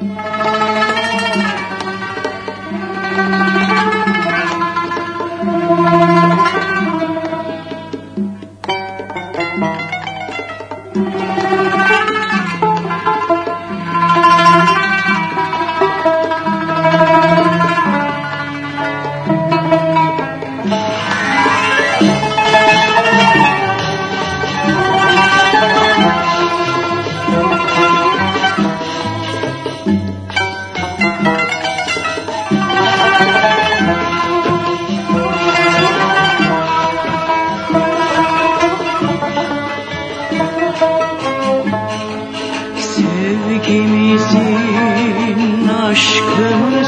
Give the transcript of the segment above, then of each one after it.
Thank you. aşkımı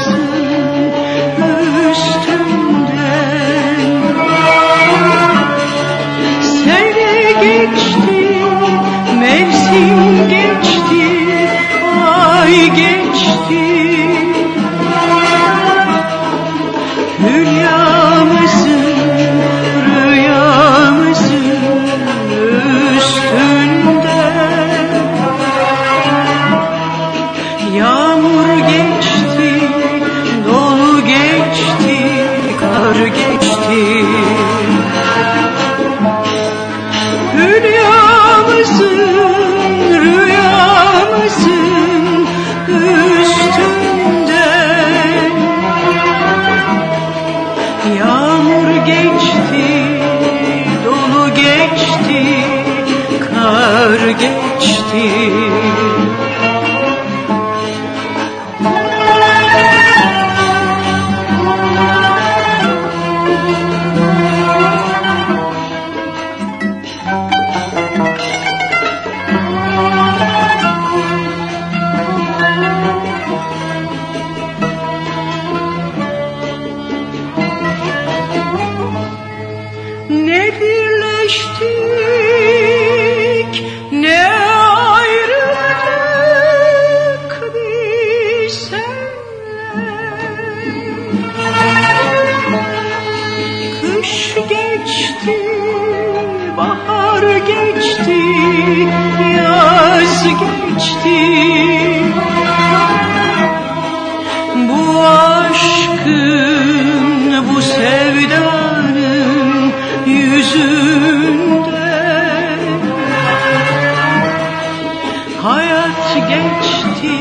برگشتی geçti, yaz geçti. Bu aşkın, bu sevdanın yüzünde hayat geçti.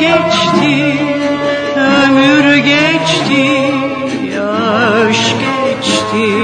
geçti, ömür geçti, yaş geçti.